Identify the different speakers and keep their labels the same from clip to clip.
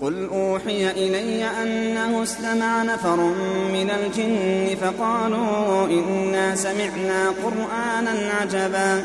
Speaker 1: قل أوحي إلي أنه استمع نفر من الجن فقالوا إنا سمعنا قرآنا عجبا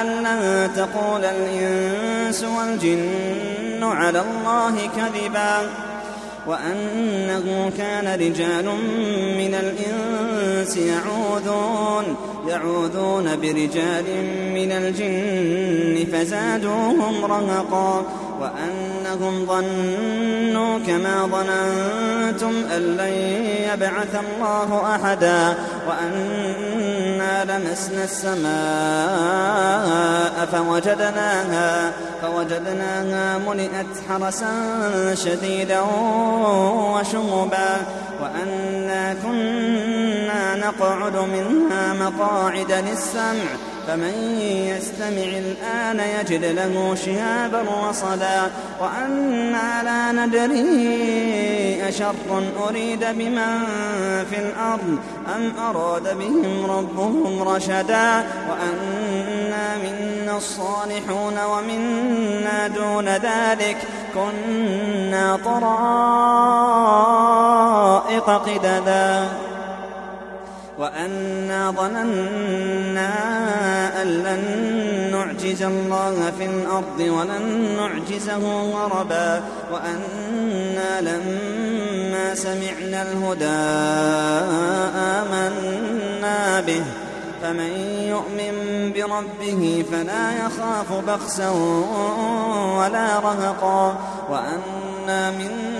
Speaker 1: أن تقول الإنس والجن على الله كذبا وأنه كان رجال من الإنس يعوذون يعوذون برجال من الجن فزادوهم رهقا وأنهم ظنوا كما ظننتم أن لن يبعث الله أحدا وأنا لمسنا السماء فوجدناها فوجدناها ملئت حرسا شديدا وشهبا وأنا كنا نقعد منها مقاعد للسمع فمن يستمع الآن يجد له شهابا رصدا وأنا لا ندري أشر أريد بمن في الأرض أم أراد بهم ربهم رشدا وأنا منا الصالحون ومنا دون ذلك كنا طرائق قددا. وأنا ظننا أن لن نعجز الله في الأرض ولن نعجزه هربا وأنا لما سمعنا الهدى آمنا به. فمن يؤمن بربه فلا يخاف بخسا ولا رهقا. وأنا منا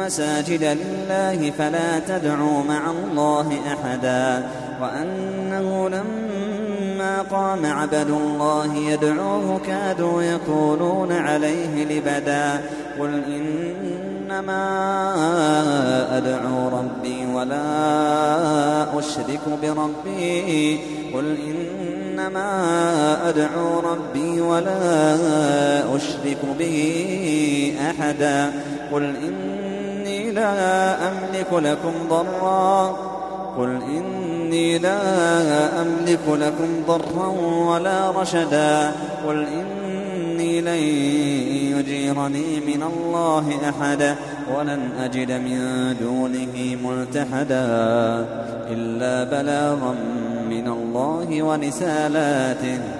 Speaker 1: وأن المساجد لله فلا تدعوا مع الله أحدا. وأنه لما قام عبد الله يدعوه كادوا يكونون عليه لبدا. قل إنما أدعو ربي ولا أشرك بربي. قل إنما أدعو ربي ولا أشرك به أحدا. قل لا أملك لكم ضرا. قل إني لا أملك لكم ضرا ولا رشدا. قل إني لن يجيرني من الله أحدا ولن أجد من دونه ملتحدا. إلا بلاغا من الله ورسالاته.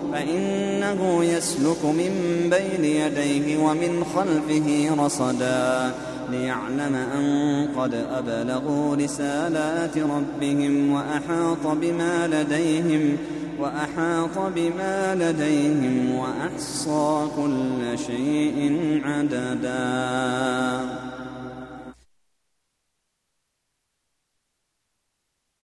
Speaker 1: فإنه يسلك من بين يديه ومن خلفه رصدا ليعلم أن قد أبلغوا رسالات ربهم وأحاط بما لديهم وأحاط بما لديهم وأحصى كل شيء مددا